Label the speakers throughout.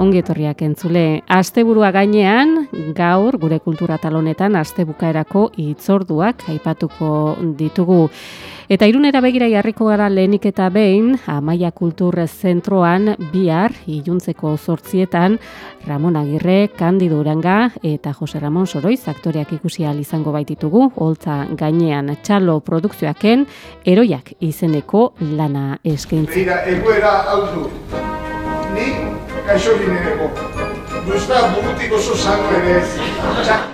Speaker 1: Ongi etorriak entzule, asteburua gainean, gaur gure kultura talonetan astebukaerako hitzorduak aipatuko ditugu. Eta irunera begira jarriko gara lehenik eta behin, Amaia Kultur Zentroan bihar iluntzeko zortzietan, Ramon Agirre, Kandido Uranga eta Jose Ramon Soroiz aktoreak ikusi izango baititugu, holtza gainean txalo produkzioaken, eroiak izeneko lana eskaintza.
Speaker 2: Begira, egoera hau. Ni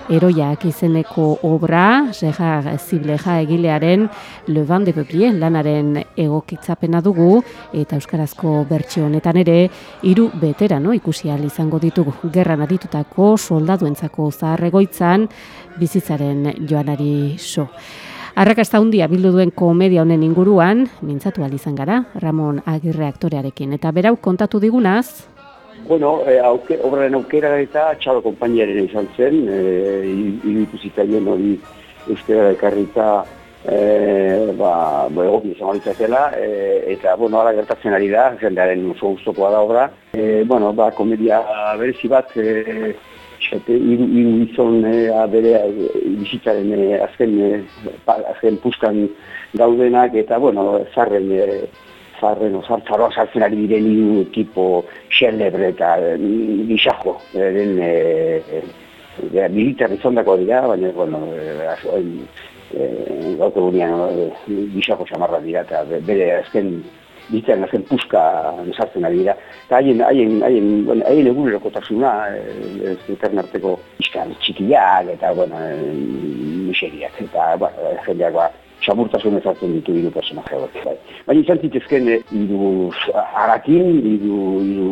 Speaker 1: Eroiak izeneko obra, Zejar Zibleja egilearen Le Van de Peuplier lanaren egokitzapena dugu eta euskarazko bertsio honetan ere hiru veterano ikusi ahal izango ditugu. Gerran aditutako soldaduentzako zaharregoitzan bizitzaren joanari so. Arrakasta handia bildu duen komedia honen inguruan, mintzatu ahal izan gara, Ramon Agirre aktorearekin. Eta berau kontatu digunaz,
Speaker 3: Bueno, eh, auke, obraren aukera eta txalo konpainiaren izan zen, eh, iruditu zitzaien hori euskara ekarrita eh, ba, ba, egoki izan horitzatela, eh, eta, bueno, ara gertatzen ari da, jendearen oso guztokoa da obra. Eh, bueno, ba, komedia berezi bat, eh, xate, iru, iru izan eh, bere eh, bizitzaren eh, azken, pa, azken puskan daudenak, eta, bueno, zarren eh, zarren osartzaroa sartzen ari diren hiru tipo xelebre eta gixajo den e, e, militar izondako dira, baina, bueno, e, e, gautu gunean gixajo xamarra dira eta bere azken bizitzaren azken puska sartzen ari dira. Eta haien, haien, haien, bueno, haien egunerokotasuna, ez duten arteko iskan txikiak eta, bueno, miseriak eta, bueno, jendeak, ba, xamurtasun ezartzen ditu hiru personaje hauek. Bai. Baina izan zitezken hiru harakin, hiru hiru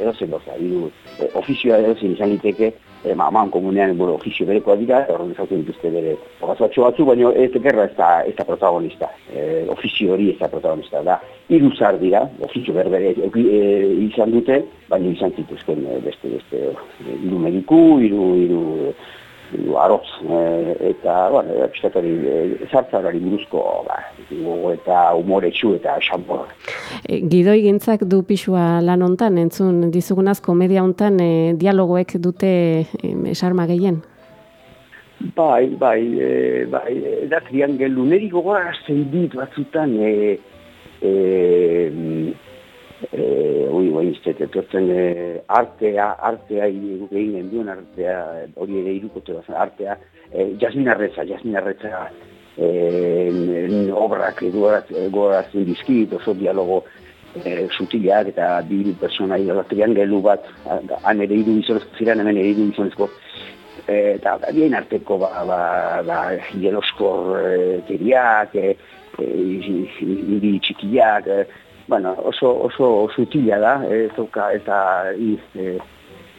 Speaker 3: edozen goza, hiru ofizioa edozen izan liteke, e, ma, man komunean buru ofizio berekoa dira, horren ezautzen dituzte bere horazatxo batzu, baina ez gerra ez da, ez da protagonista, e, ofizio hori ez da protagonista da. Hiru zar dira, ofizio berbere e, izan dute, baina izan zitezken beste, beste, hiru mediku, hiru, hiru, arotz, e, eta, bueno, pistatori, e, zartzarari buruzko, ba, eta umore txu eta xampor.
Speaker 1: E, Gidoi gintzak du pixua lan hontan, entzun dizugunaz komedia hontan e, dialogoek dute e, esarma gehien?
Speaker 3: Bai, bai, e, bai, da triangelu, neri gogoa dit batzutan, e, e, eh oi oi etortzen eh, artea artea egin duen artea hori ere irukote bat artea eh, Jasmin Arretza Jasmin Arretza eh obrak gogoratzen dizkit oso dialogo eh, sutilak eta bi pertsona triangelu bat han ere hiru gizonezko ziren hemen ere hiru gizonezko. Eh, eta bien arteko ba ba ba jeloskor eh, teriak eh, eh, txikiak eh, bueno, oso, oso sutila da, ez dauka, eta iz, e,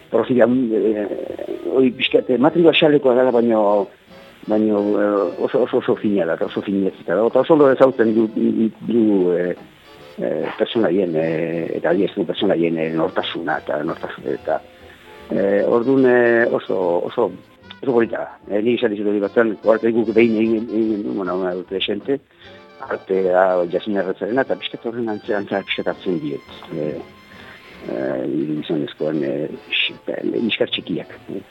Speaker 3: profila, e, oi, bizkate, matrioa xalekoa dela, baino, baino oso, oso, oso fina da, oso fina da, eta oso lo ezauten du, du e, e, personaien, e, eta du personaien e, nortasuna, eta nortasuna, eta e, orduan oso, oso, oso bonita da. E, ni izan dizutu batzen, oarte guk behin egin, egin, bueno, una presente, artea jasin erretzarena, eta pisket horren antzean pisketatzen diet. E, e, izan ezkoan, e, iskar txikiak. E.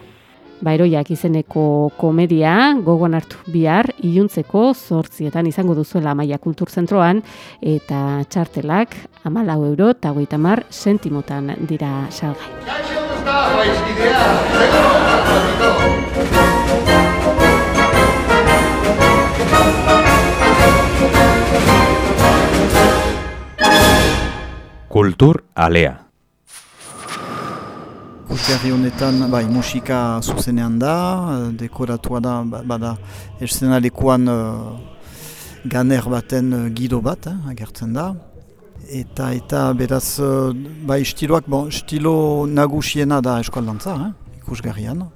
Speaker 1: Bairoiak izeneko komedia, gogoan hartu bihar, iluntzeko zortzietan izango duzuela Maia Kulturzentroan, eta txartelak amalau euro eta goita mar sentimotan dira salgai.
Speaker 4: Kultur alea. ikusgarri honetan bai, musika zuzenean da, dekoratua da, ba- bada eszenalekuan uh, ganer baten uh, gido bat, eh, agertzen da. Eta eta beraz, uh, bai, estiloak, bon, estilo nagusiena da eskualdantza, eh, ikusgarrian.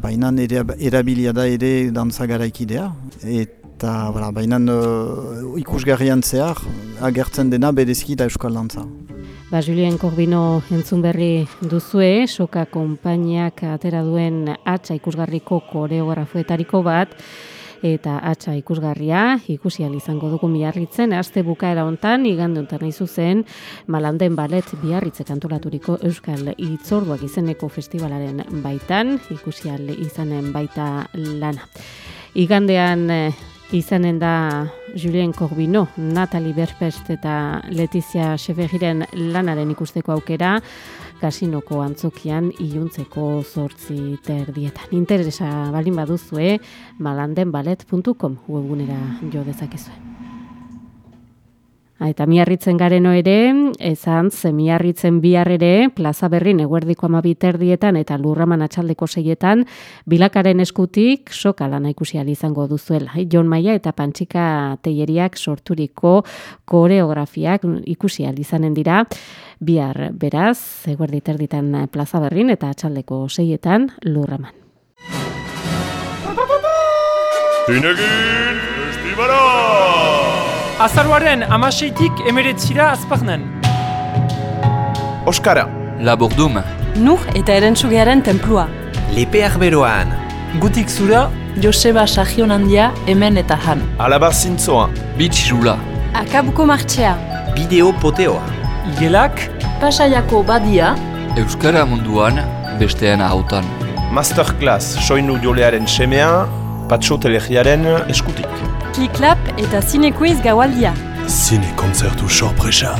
Speaker 4: Baina erabilia da ere dantza garaikidea. Eta voilà, baina uh, ikusgarrian zehar agertzen dena berezki da eskualdantza.
Speaker 1: Ba, Julien Corbino entzun berri duzue, soka konpainiak atera duen atxa ikusgarriko koreografoetariko bat, eta atxa ikusgarria ikusi izango dugu miarritzen, aste bukaera hontan igande hontan nahi zuzen, malanden balet biarritze kantolaturiko Euskal Itzorduak izeneko festivalaren baitan, ikusi izanen baita lana. Igandean eh, izanen da Julien Corbino, Natalie Berpest eta Letizia Cheverriren lanaren ikusteko aukera, kasinoko antzokian iluntzeko zortzi terdietan. Interesa balin baduzue, malandenbalet.com webgunera jo dezakezue. Eta miarritzen gareno ere, ezan, ze miarritzen bihar ere, plaza berrin eguerdiko amabiterdietan eta lurraman atxaldeko seietan, bilakaren eskutik soka lana ikusi izango duzuela. Jon Maia eta Pantxika Teieriak sorturiko koreografiak ikusi izanen dira, bihar beraz, eguerdi terditan plaza berrin eta atxaldeko seietan lurraman.
Speaker 5: Zinegin Festibala!
Speaker 6: Azaruaren amaseitik emeretzira azpagnen.
Speaker 5: Oskara.
Speaker 7: Labordum.
Speaker 8: Nur eta erentzugearen templua.
Speaker 9: Lepeak beroan.
Speaker 6: Gutik zura.
Speaker 8: Joseba Sagion handia hemen eta han.
Speaker 5: Alaba zintzoa.
Speaker 7: Bitxirula.
Speaker 8: Akabuko martxea.
Speaker 9: Bideo poteoa.
Speaker 6: Igelak.
Speaker 8: Pasaiako badia.
Speaker 7: Euskara munduan bestean hautan.
Speaker 5: Masterclass soinu jolearen semea, patxo telegiaren eskutik.
Speaker 8: Qui clap est un
Speaker 5: ciné quiz gawaldia.
Speaker 8: Ciné concert ou
Speaker 10: chant précha.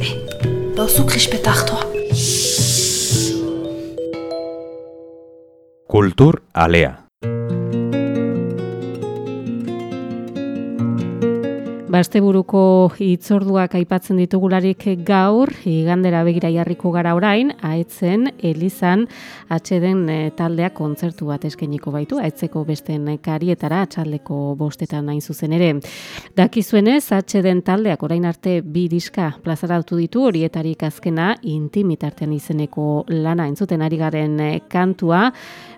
Speaker 10: Hé, toi. Culture Alea.
Speaker 1: Basteburuko hitzorduak aipatzen ditugularik gaur, igandera begira jarriko gara orain, aetzen Elizan atxeden e, taldeak kontzertu bat eskainiko baitu, aetzeko besten karietara atxaldeko bostetan hain zuzen ere. Dakizuenez, atxeden taldeak orain arte bi diska plazaratu ditu horietarik azkena intimitartean izeneko lana entzuten ari garen e, kantua,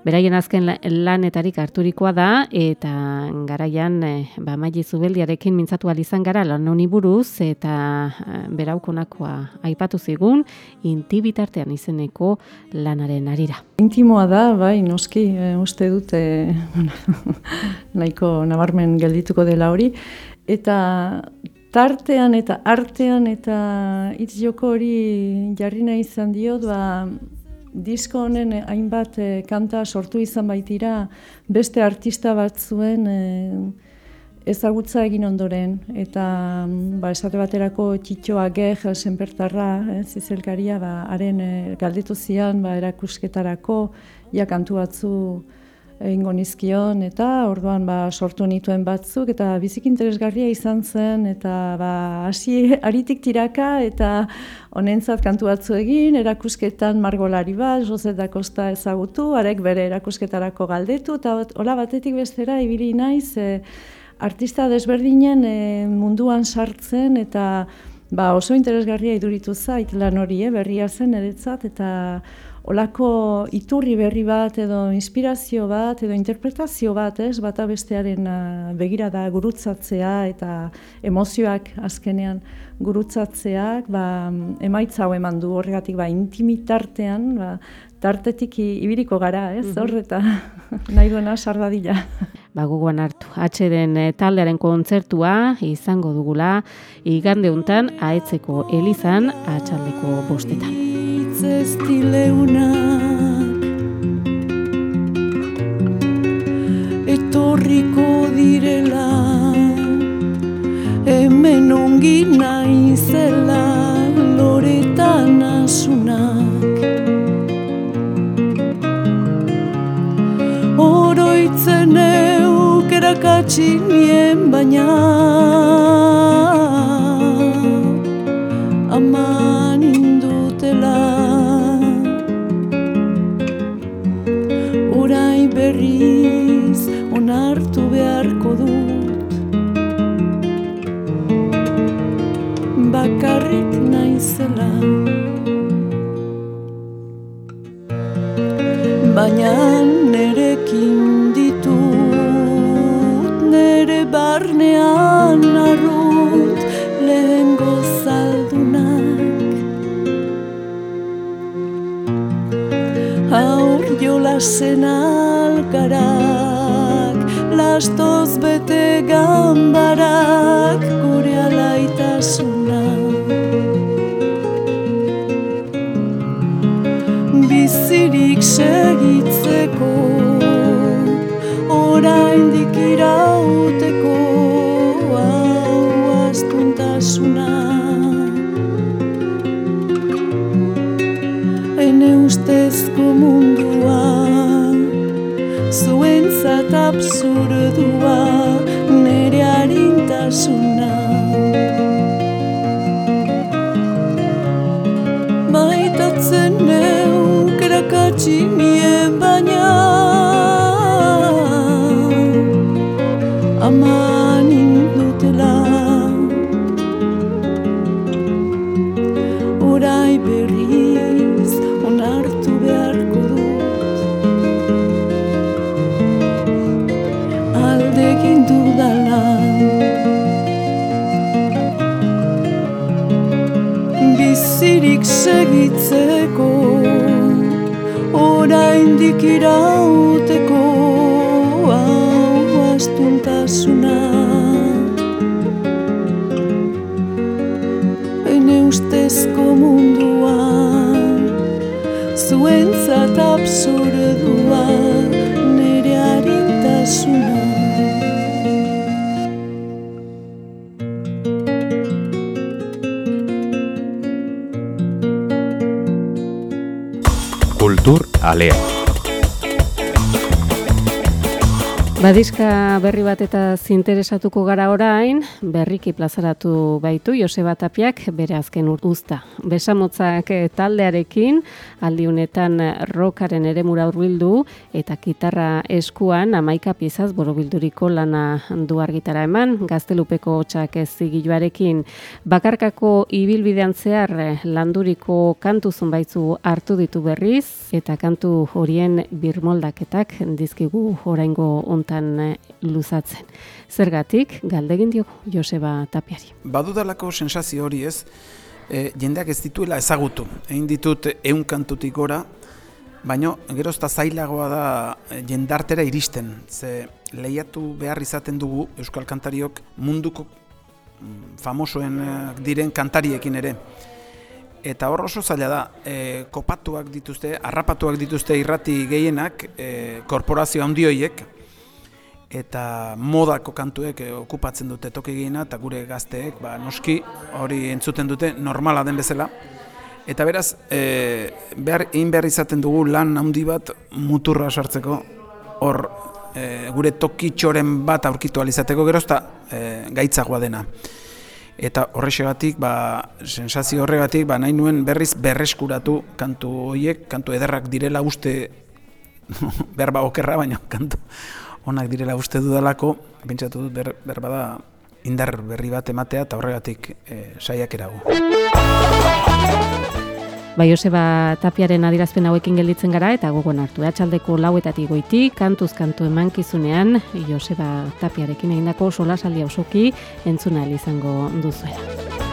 Speaker 1: beraien azken la- lanetarik harturikoa da, eta garaian e, ba, maili zubeldiarekin mintzatu izan gara lan honi buruz eta eh, beraukonakoa aipatu zigun intibitartean izeneko lanaren arira.
Speaker 11: Intimoa da, bai, noski, e, uste dut e, nahiko nabarmen geldituko dela hori. Eta tartean eta artean eta hitz joko hori jarri nahi izan diot, ba, disko honen hainbat eh, kanta sortu izan baitira beste artista batzuen eh, ezagutza egin ondoren eta mm, ba, esate baterako txitxoa geh senpertarra, eh, zizelkaria, ba, haren eh, galdetu zian ba, erakusketarako, ja kantu batzu egingo nizkion eta orduan ba, sortu nituen batzuk eta bizik interesgarria izan zen eta ba, hasi aritik tiraka eta honentzat kantu batzu egin, erakusketan margolari bat, Jose da Costa ezagutu, arek bere erakusketarako galdetu eta hola batetik bestera ibili naiz e, artista desberdinen e, munduan sartzen eta ba, oso interesgarria iduritu zait lan hori, eh, berria zen eretzat eta olako iturri berri bat edo inspirazio bat edo interpretazio bat, ez, bata bestearen uh, begirada gurutzatzea eta emozioak azkenean gurutzatzeak, ba, emaitza hau eman du horregatik, ba, intimitartean, ba, tartetik ibiliko gara, ez,
Speaker 1: Mhm.
Speaker 11: hor eta nahi duena sardadila.
Speaker 1: Ba, gogoan hartu. Atxeden taldearen kontzertua izango dugula igande hontan aetzeko elizan atxaldeko bostetan.
Speaker 12: etorriko direla hemen ongi naizela akatsinien baina aman indutela orai berriz onartu beharko dut. Bakarrik naizela. Baina jolasen alkarak lastoz bete gambarak Zeneu, Krakachi, Miemba irauteko hau astuntasuna ene ustezko mundua zuentzat absurdua nere harintasuna
Speaker 10: Kultur alea.
Speaker 1: Badizka berri bat eta zinteresatuko gara orain, berriki plazaratu baitu Joseba Tapiak bere azken urtuzta. Besamotzak eh, taldearekin, aldiunetan rokaren ere mura urbildu, eta gitarra eskuan amaika piezaz borobilduriko lana du argitara eman, gaztelupeko txak ez zigiluarekin. Bakarkako ibilbidean zehar eh, landuriko kantu zonbaitzu hartu ditu berriz, eta kantu horien birmoldaketak dizkigu oraingo ontan eh, luzatzen. Zergatik, galdegin diogu Joseba Tapiari.
Speaker 13: Badudalako sensazio hori ez, e, jendeak ez dituela ezagutu. Egin ditut ehun kantutik gora, baino gerozta zailagoa da e, jendartera iristen. Ze lehiatu behar izaten dugu Euskal Kantariok munduko mm, famosoen diren kantariekin ere. Eta hor oso zaila da, e, kopatuak dituzte, harrapatuak dituzte irrati gehienak, e, korporazio handioiek, eta modako kantuek eh, okupatzen dute toki gehiena eta gure gazteek ba, noski hori entzuten dute normala den bezala. Eta beraz, e, behar, egin behar izaten dugu lan handi bat muturra sartzeko hor e, gure tokitxoren bat aurkitu alizateko gerozta e, gaitzagoa dena. Eta horrexegatik, ba, sensazio horregatik, ba, nahi nuen berriz berreskuratu kantu horiek, kantu ederrak direla uste berba okerra, baina kantu onak direla uste dudalako, pentsatu dut ber, berbada indar berri bat ematea eta horregatik e, saiak erago.
Speaker 1: Bai, Joseba Tapiaren adirazpen hauekin gelditzen gara eta gogon hartu. Atxaldeko lauetatik goiti, kantuz kantu emankizunean, Joseba Tapiarekin egindako solasaldi osoki entzuna izango duzuela.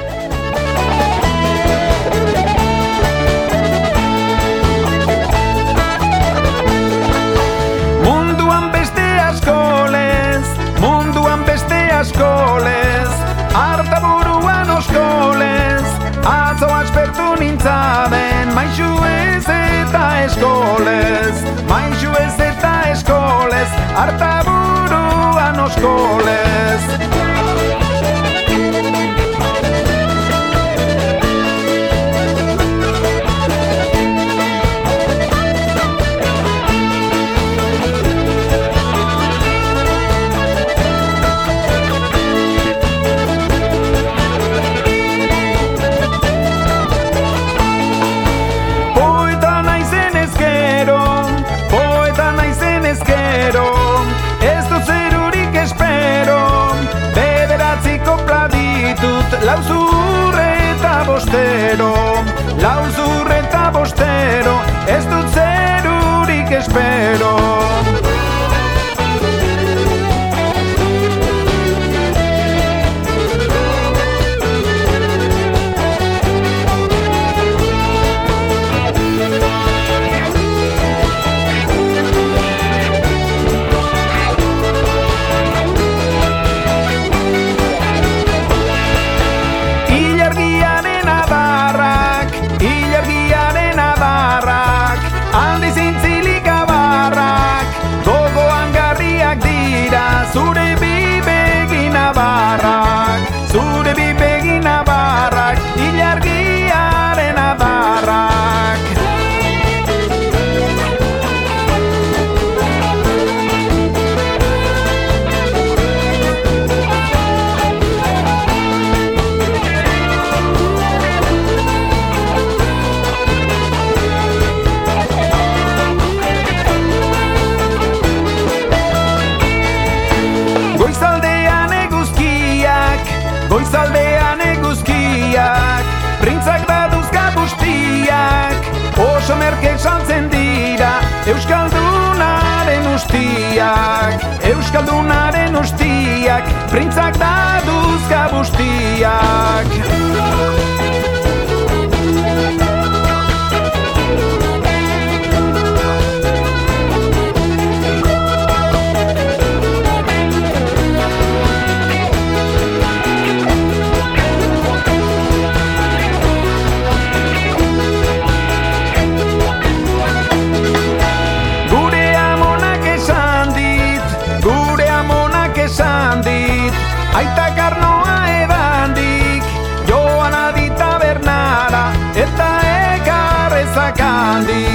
Speaker 14: cero. Ustiak, Euskaldunaren ustiak Printzak daduzka bustiak Sunday.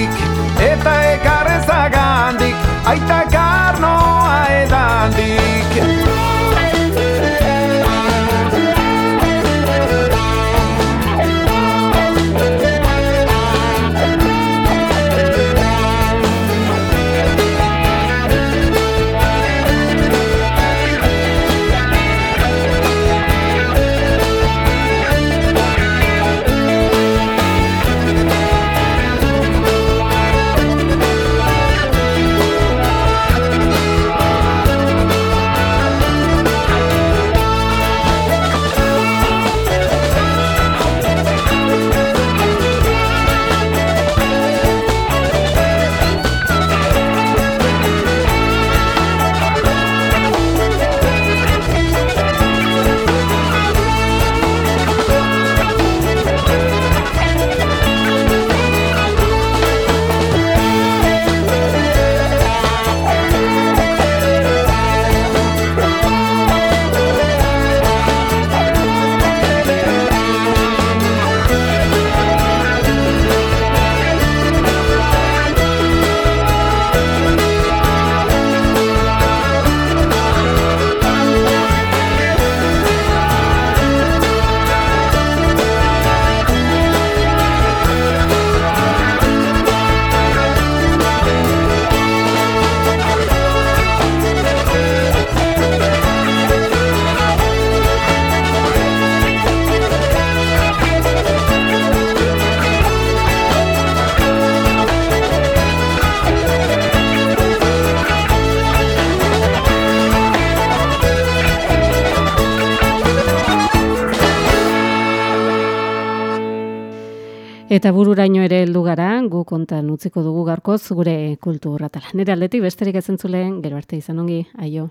Speaker 14: Eta
Speaker 1: bururaino ere heldu gara, gu kontan utziko dugu garkoz gure kultur atala. Nire aldetik besterik ezen zuleen, gero arte izan ongi, aio.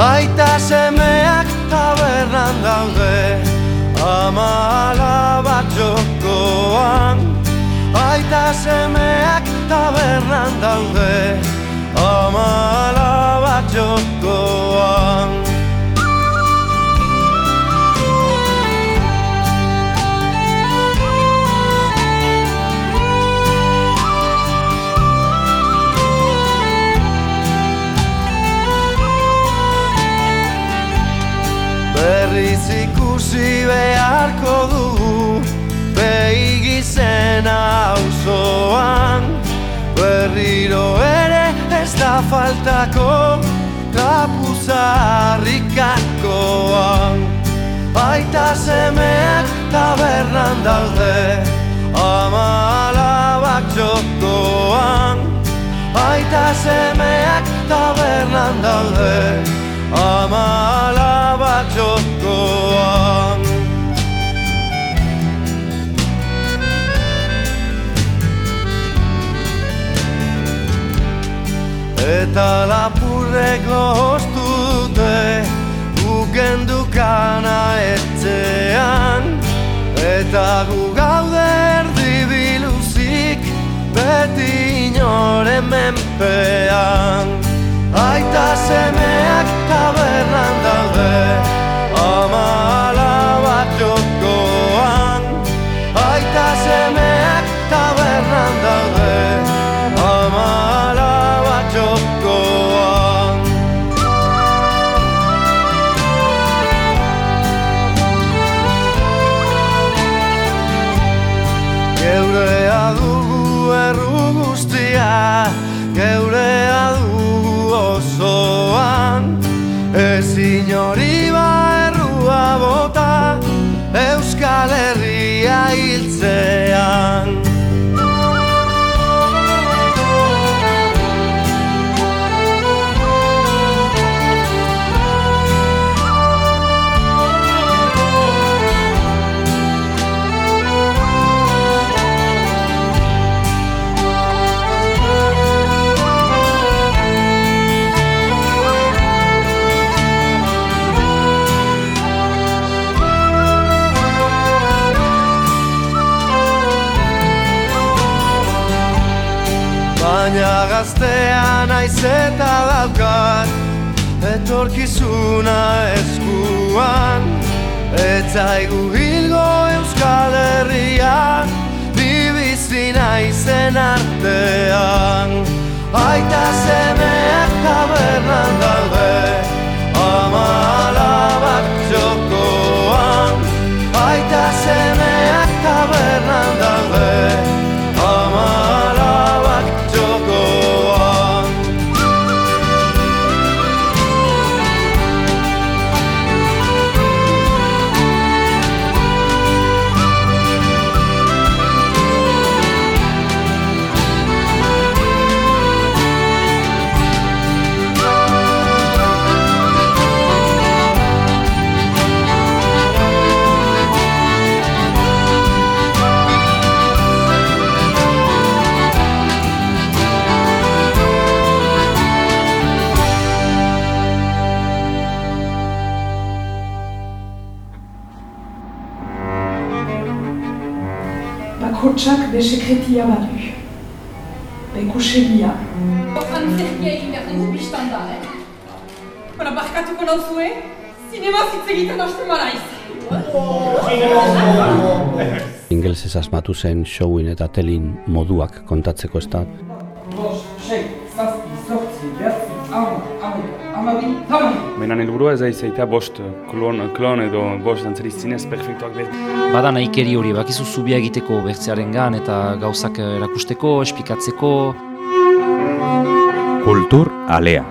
Speaker 10: Aita semeak tabernan daude Ama alabak jokoan Aita semeak tabernan daude Berriro ere ez da faltako trapuzarrikakoan Aita semeak tabernan daude ama alabak jokoan Aita semeak tabernan daude ama alabak jokoan Eta lapurreko hostu dute Ukendu kana etzean Eta gu gaude erdi biluzik Beti inoren menpean. Aita semeak tabernan naiz eta daukat Etorkizuna eskuan. Etzaigu hilgo Euskal Herria Bi bizi naizen artean. Aita semeak tabernan daude Ama
Speaker 15: Bakotsak be sekretia badu. Be kusegia.
Speaker 16: Antzerkia egin behar dugu biztan da, eh? Bara, barkatuko nauzue, zinema hitz egiten hasten maraiz.
Speaker 17: Ingelsez asmatu zen showin eta telin moduak kontatzeko ez da.
Speaker 18: Bost, sei, zazpi, zortzi, behatzi, hamar, hamaika, hamabi, hamabi.
Speaker 19: Menan helburua ez aizaita bost klon, klon edo bost dantzari zinez perfektuak behar.
Speaker 20: Bada nahikeri hori, bakizu zubia egiteko bertzearen gan eta gauzak erakusteko, espikatzeko.
Speaker 5: Kultur alea.